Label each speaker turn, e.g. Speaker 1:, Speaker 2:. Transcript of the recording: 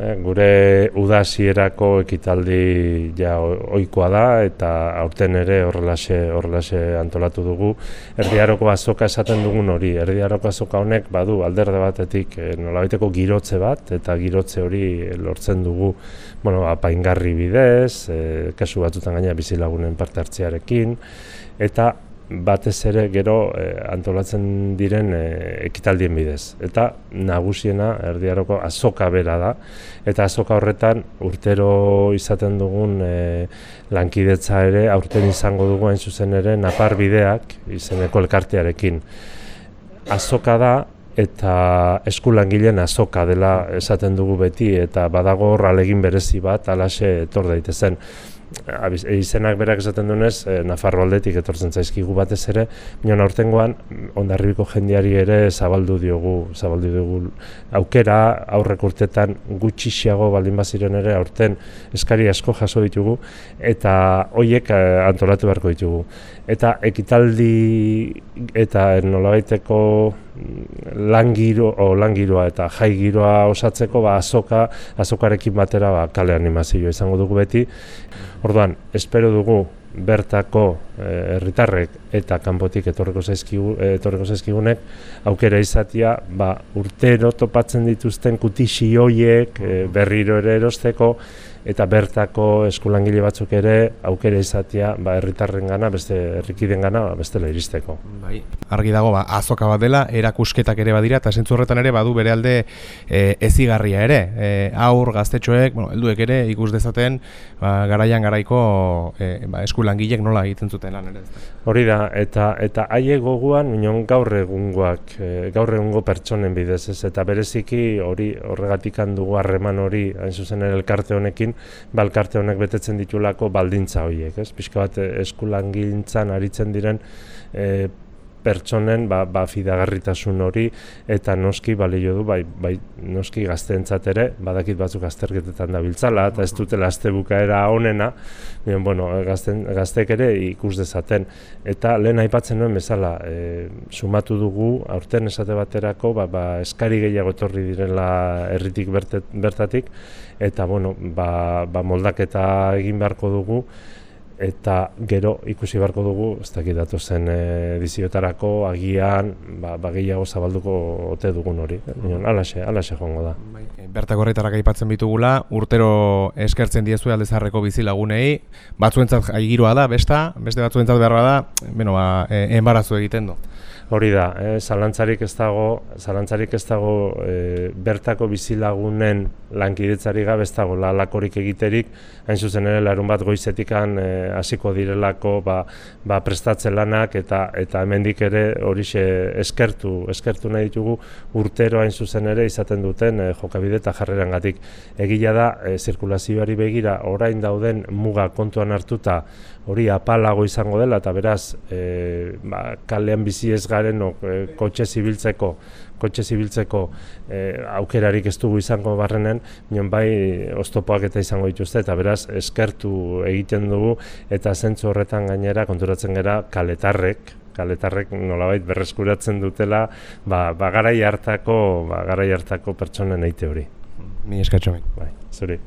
Speaker 1: eh, gure udasierako ekitaldi ja ohikoa da eta aurten ere horrelaxe horrelaxe antolatu dugu. Erdiaroko azoka esaten dugun hori, erdiaroko azoka honek badu alderde batetik e, nolabaiteko girotze bat eta girotze hori lortzen dugu bueno, apaingarri bidez, e, kasu batzutan gaina bizilagunen parte hartzearekin eta batez ere gero eh, antolatzen diren eh, ekitaldien bidez. Eta nagusiena erdiaroko azoka bera da, eta azoka horretan urtero izaten dugun e, lankidetza ere, aurten izango dugu hain zuzen ere, napar bideak izeneko elkartearekin. Azoka da, eta eskulangileen azoka dela esaten dugu beti, eta badago alegin berezi bat, alaxe etor daitezen izenak berak esaten duenez, e, Nafarro aldetik etortzen zaizkigu batez ere, minon aurtengoan, ondarribiko jendiari ere zabaldu diogu, zabaldu diogu aukera, aurrek urtetan gutxixiago baldin baziren ere, aurten eskari asko jaso ditugu, eta hoiek eh, antolatu beharko ditugu. Eta ekitaldi eta nolabaiteko langiro o langiroa eta jai giroa osatzeko ba azoka azokarekin batera ba kale animazio izango dugu beti. Orduan, espero dugu bertako eh, herritarrek eta kanpotik etorreko zaizkigu eh, etorreko zaizkigunek aukera izatia ba, urtero topatzen dituzten kutixi hoiek eh, berriro ere erosteko eta bertako eskulangile batzuk ere aukera izatea ba herritarren gana, beste herrikiden gana, ba, bestela iristeko.
Speaker 2: Bai. Argi dago, ba, azoka bat dela, erakusketak ere badira, eta zentzu horretan ere badu bere alde e, ezigarria ere. E, aur, gaztetxoek, bueno, helduek ere ikus dezaten ba, garaian garaiko e, ba, eskulangilek nola egiten zuten lan ere.
Speaker 1: Hori da, eta eta haie goguan, minon gaur egungoak, e, gaur egungo pertsonen bidez, ez, eta bereziki hori horregatik dugu harreman hori, hain zuzen elkarte honekin, balkarte honek betetzen ditulako baldintza horiek, ez? Pixka bat eh, eskulangintzan aritzen diren e, pertsonen ba, ba fidagarritasun hori eta noski balio du bai, bai noski gazteentzat ere badakit batzuk azterketetan dabiltzala eta ez dutela astebukaera honena bien, bueno, gazten, gaztek ere ikus dezaten. Eta lehen aipatzen nuen bezala e, sumatu dugu aurten esate baterako ba, ba, eskari gehiago etorri direla herritik bertatik eta bueno, ba, ba moldaketa egin beharko dugu eta gero ikusi beharko dugu, ez dakit datu zen ediziotarako agian ba, ba gehiago zabalduko ote dugun hori. Mm. Alaxe, alaxe joango da.
Speaker 2: Bai, bertako horretarak aipatzen bitugula, urtero eskertzen diezu aldezarreko bizilagunei, batzuentzat giroa da, besta, beste batzuentzat beharra da, bueno, ba, e, enbarazu egiten du.
Speaker 1: Hori da, eh, zalantzarik ez dago, zalantzarik ez dago eh, bertako bizilagunen lankidetzari gabe ez dago lalakorik egiterik, hain zuzen ere larun bat goizetikan eh, hasiko direlako ba, ba prestatze lanak eta eta hemendik ere horixe eskertu, eskertu nahi ditugu urtero hain zuzen ere izaten duten eh, jokabide eta jarrerangatik. Egila da, eh, zirkulazioari begira orain dauden muga kontuan hartuta hori apalago izango dela eta beraz e, ba, kalean bizi ez garen o, e, kotxe zibiltzeko kotxe zibiltzeko e, aukerarik ez dugu izango barrenen, nion bai oztopoak eta izango dituzte, eta beraz eskertu egiten dugu, eta zentzu horretan gainera konturatzen gera kaletarrek, kaletarrek nolabait berreskuratzen dutela, ba, ba garai hartako, ba, garai hartako pertsonen eite hori.
Speaker 2: Mi eskatxo
Speaker 1: Bai, zuri.